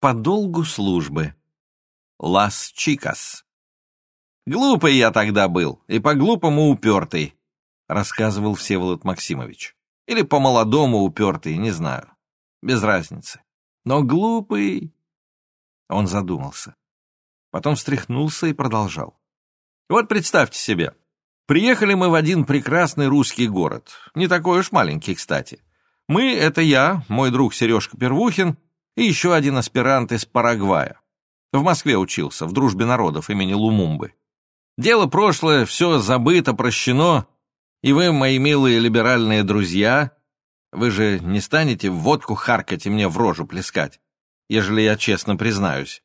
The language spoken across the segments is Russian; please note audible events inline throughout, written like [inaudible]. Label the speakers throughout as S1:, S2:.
S1: по долгу службы. Лас Чикас. Глупый я тогда был, и по-глупому упертый, рассказывал Всеволод Максимович. Или по-молодому упертый, не знаю. Без разницы. Но глупый... Он задумался. Потом встряхнулся и продолжал. Вот представьте себе, приехали мы в один прекрасный русский город, не такой уж маленький, кстати. Мы — это я, мой друг Сережка Первухин и еще один аспирант из Парагвая. В Москве учился, в дружбе народов имени Лумумбы. Дело прошлое, все забыто, прощено, и вы, мои милые либеральные друзья, вы же не станете водку харкать и мне в рожу плескать, ежели я честно признаюсь.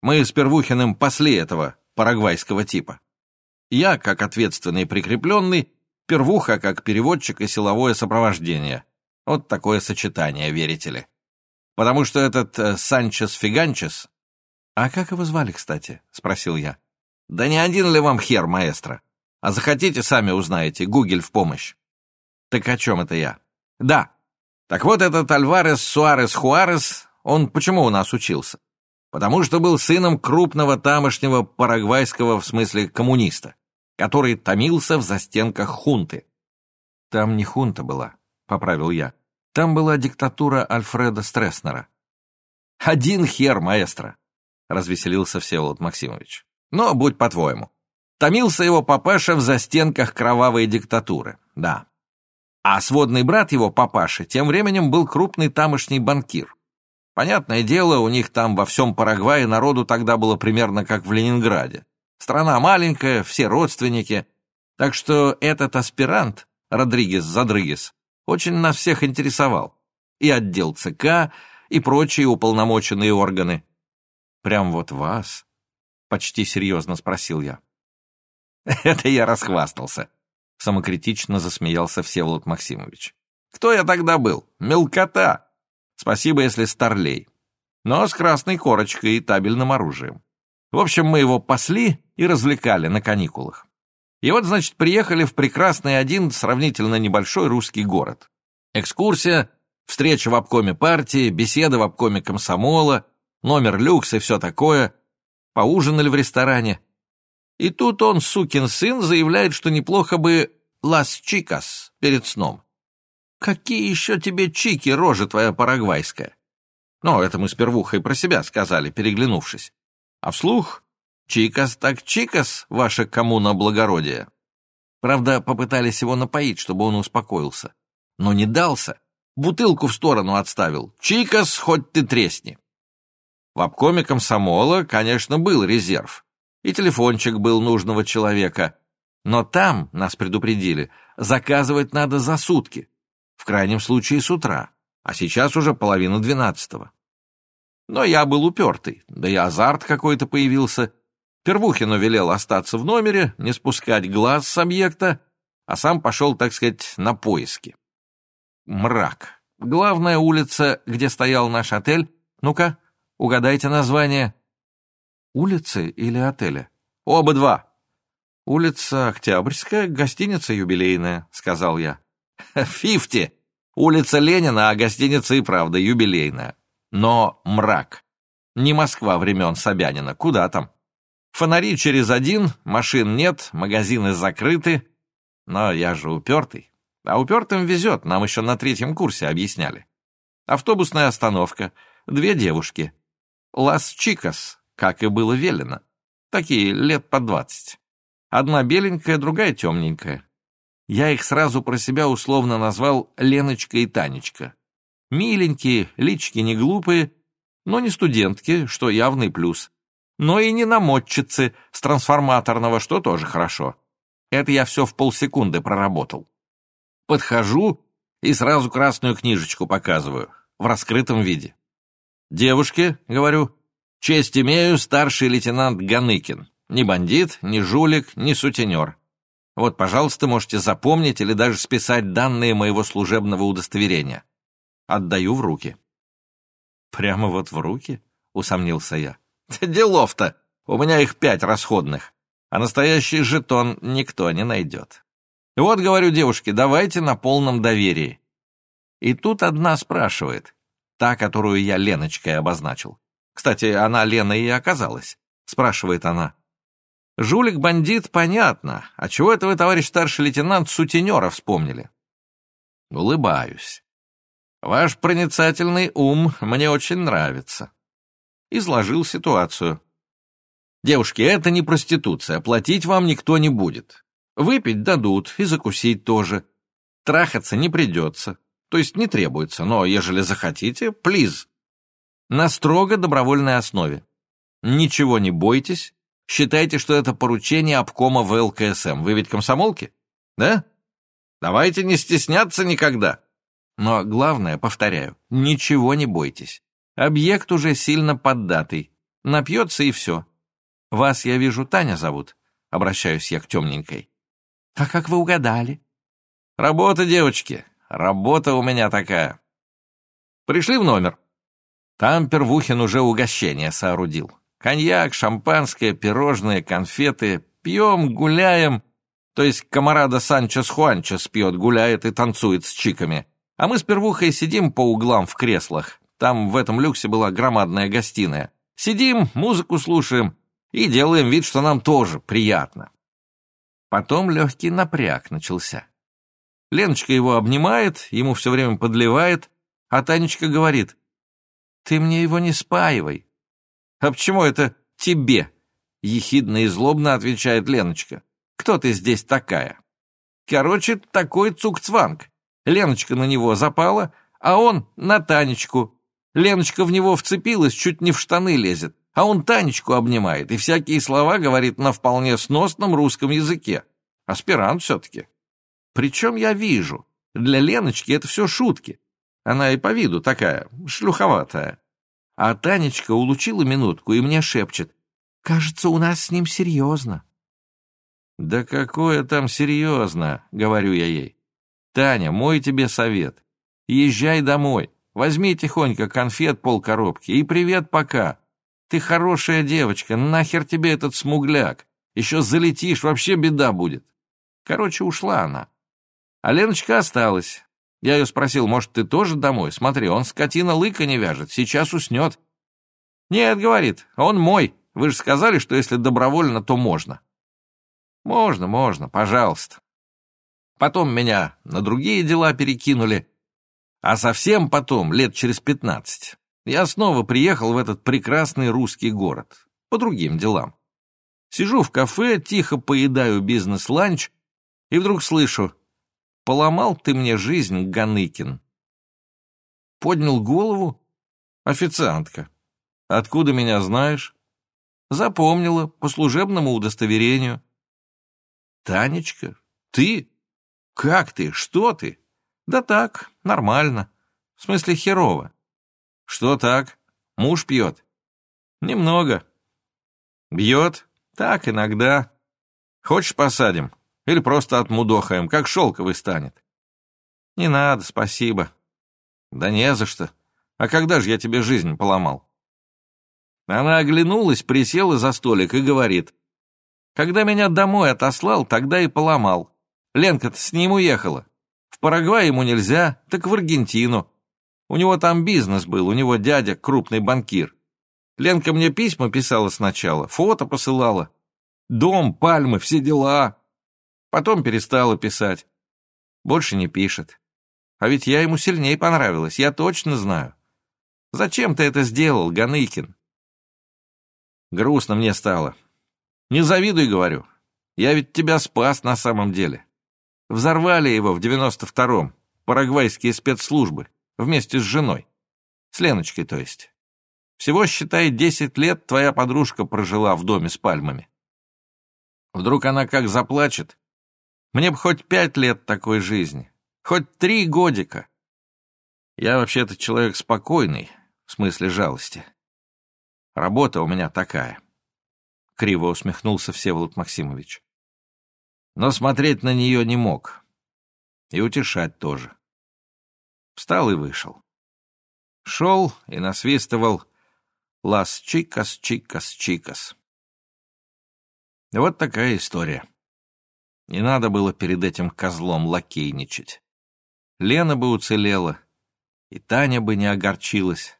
S1: Мы с Первухиным пасли этого парагвайского типа. Я, как ответственный прикрепленный, Первуха, как переводчик и силовое сопровождение. Вот такое сочетание, верите ли. Потому что этот э, Санчес-Фиганчес... «А как его звали, кстати?» — спросил я. «Да не один ли вам хер, маэстро? А захотите, сами узнаете, Гугель в помощь». «Так о чем это я?» «Да. Так вот этот Альварес Суарес Хуарес, он почему у нас учился? потому что был сыном крупного тамошнего парагвайского, в смысле коммуниста, который томился в застенках хунты. «Там не хунта была», — поправил я. «Там была диктатура Альфреда Стресснера». «Один хер, маэстро», — развеселился Всеволод Максимович. «Но будь по-твоему. Томился его папаша в застенках кровавой диктатуры, да. А сводный брат его, папаши, тем временем был крупный тамошний банкир. Понятное дело, у них там во всем Парагвае народу тогда было примерно как в Ленинграде. Страна маленькая, все родственники. Так что этот аспирант, Родригес Задрыгес, очень нас всех интересовал. И отдел ЦК, и прочие уполномоченные органы. Прям вот вас? Почти серьезно спросил я. [laughs] Это я расхвастался. Самокритично засмеялся Всеволод Максимович. Кто я тогда был? Мелкота. Спасибо, если старлей. Но с красной корочкой и табельным оружием. В общем, мы его пасли и развлекали на каникулах. И вот, значит, приехали в прекрасный один сравнительно небольшой русский город. Экскурсия, встреча в обкоме партии, беседа в обкоме комсомола, номер люкс и все такое. Поужинали в ресторане. И тут он, сукин сын, заявляет, что неплохо бы «лас чикас» перед сном. Какие еще тебе чики, рожа твоя парагвайская? Ну, это мы с первухой про себя сказали, переглянувшись. А вслух «Чикас так чикас, ваше коммуна благородие». Правда, попытались его напоить, чтобы он успокоился. Но не дался. Бутылку в сторону отставил. «Чикас, хоть ты тресни». В обкоме комсомола, конечно, был резерв. И телефончик был нужного человека. Но там, нас предупредили, заказывать надо за сутки в крайнем случае с утра, а сейчас уже половина двенадцатого. Но я был упертый, да и азарт какой-то появился. Первухину велел остаться в номере, не спускать глаз с объекта, а сам пошел, так сказать, на поиски. Мрак. Главная улица, где стоял наш отель. Ну-ка, угадайте название. Улицы или отеля? Оба два. Улица Октябрьская, гостиница юбилейная, сказал я. [laughs] Фифти. Улица Ленина, а гостиница и правда юбилейная. Но мрак. Не Москва времен Собянина, куда там? Фонари через один, машин нет, магазины закрыты. Но я же упертый. А упертым везет, нам еще на третьем курсе объясняли. Автобусная остановка, две девушки. Лас Чикас, как и было велено. Такие, лет по двадцать. Одна беленькая, другая темненькая. Я их сразу про себя условно назвал Леночка и Танечка. Миленькие, лички не глупые, но не студентки, что явный плюс. Но и не намотчицы с трансформаторного, что тоже хорошо. Это я все в полсекунды проработал. Подхожу и сразу красную книжечку показываю, в раскрытом виде. «Девушки», — говорю, — «честь имею, старший лейтенант Ганыкин. Ни бандит, ни жулик, ни сутенер. Вот, пожалуйста, можете запомнить или даже списать данные моего служебного удостоверения. Отдаю в руки». «Прямо вот в руки?» — усомнился я. [laughs] «Делов-то! У меня их пять расходных, а настоящий жетон никто не найдет. Вот, говорю девушке, давайте на полном доверии». И тут одна спрашивает, та, которую я Леночкой обозначил. Кстати, она Лена и оказалась, спрашивает она. Жулик-бандит, понятно. А чего это вы, товарищ старший лейтенант, сутенера вспомнили? Улыбаюсь. Ваш проницательный ум мне очень нравится. Изложил ситуацию. Девушки, это не проституция, платить вам никто не будет. Выпить дадут и закусить тоже. Трахаться не придется, то есть не требуется, но ежели захотите, плиз. На строго добровольной основе. Ничего не бойтесь, считайте, что это поручение обкома ВЛКСМ. Вы ведь комсомолки? Да? Давайте не стесняться никогда. Но главное, повторяю, ничего не бойтесь. Объект уже сильно поддатый. Напьется и все. Вас, я вижу, Таня зовут. Обращаюсь я к темненькой. А как вы угадали? Работа, девочки. Работа у меня такая. Пришли в номер. Там Первухин уже угощение соорудил. Коньяк, шампанское, пирожные, конфеты. Пьем, гуляем. То есть комарада Санчес Хуанчес пьет, гуляет и танцует с чиками. А мы с Первухой сидим по углам в креслах. Там в этом люксе была громадная гостиная. Сидим, музыку слушаем и делаем вид, что нам тоже приятно. Потом легкий напряг начался. Леночка его обнимает, ему все время подливает, а Танечка говорит, «Ты мне его не спаивай». «А почему это тебе?» Ехидно и злобно отвечает Леночка. «Кто ты здесь такая?» Короче, такой цукцванг. Леночка на него запала, а он на Танечку. Леночка в него вцепилась, чуть не в штаны лезет, а он Танечку обнимает и всякие слова говорит на вполне сносном русском языке. Аспирант все-таки. Причем я вижу, для Леночки это все шутки. Она и по виду такая, шлюховатая. А Танечка улучила минутку и мне шепчет, «Кажется, у нас с ним серьезно». «Да какое там серьезно?» — говорю я ей. «Таня, мой тебе совет. Езжай домой, возьми тихонько конфет полкоробки и привет пока. Ты хорошая девочка, нахер тебе этот смугляк? Еще залетишь, вообще беда будет». Короче, ушла она. А Леночка осталась. Я ее спросил, может, ты тоже домой? Смотри, он скотина лыка не вяжет, сейчас уснет. Нет, говорит, он мой. Вы же сказали, что если добровольно, то можно. Можно, можно, пожалуйста. Потом меня на другие дела перекинули. А совсем потом, лет через пятнадцать, я снова приехал в этот прекрасный русский город. По другим делам. Сижу в кафе, тихо поедаю бизнес-ланч, и вдруг слышу Поломал ты мне жизнь, Ганыкин. Поднял голову. Официантка. Откуда меня знаешь? Запомнила, по служебному удостоверению. Танечка, ты? Как ты? Что ты? Да так, нормально. В смысле херово. Что так? Муж пьет? Немного. Бьет? Так, иногда. Хочешь, посадим? Или просто отмудохаем, как шелковый станет. Не надо, спасибо. Да не за что. А когда же я тебе жизнь поломал? Она оглянулась, присела за столик и говорит. Когда меня домой отослал, тогда и поломал. Ленка-то с ним уехала. В Парагвай ему нельзя, так в Аргентину. У него там бизнес был, у него дядя крупный банкир. Ленка мне письма писала сначала, фото посылала. Дом, пальмы, все дела. Потом перестала писать. Больше не пишет. А ведь я ему сильнее понравилась, я точно знаю. Зачем ты это сделал, Ганыкин? Грустно мне стало. Не завидуй, говорю. Я ведь тебя спас на самом деле. Взорвали его в девяносто втором, парагвайские спецслужбы, вместе с женой. С Леночкой, то есть. Всего, считай, десять лет твоя подружка прожила в доме с пальмами. Вдруг она как заплачет, мне бы хоть пять лет такой жизни, хоть три годика. Я вообще-то человек спокойный, в смысле жалости. Работа у меня такая. Криво усмехнулся Всеволод Максимович. Но смотреть на нее не мог. И утешать тоже. Встал и вышел. Шел и насвистывал «Лас Чикас, Чикас, Чикас». Вот такая история. Не надо было перед этим козлом лакейничать. Лена бы уцелела, и Таня бы не огорчилась.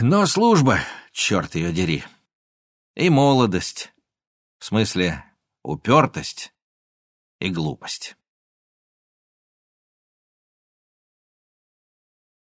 S1: Но служба, черт ее дери, и молодость, в смысле упертость и глупость.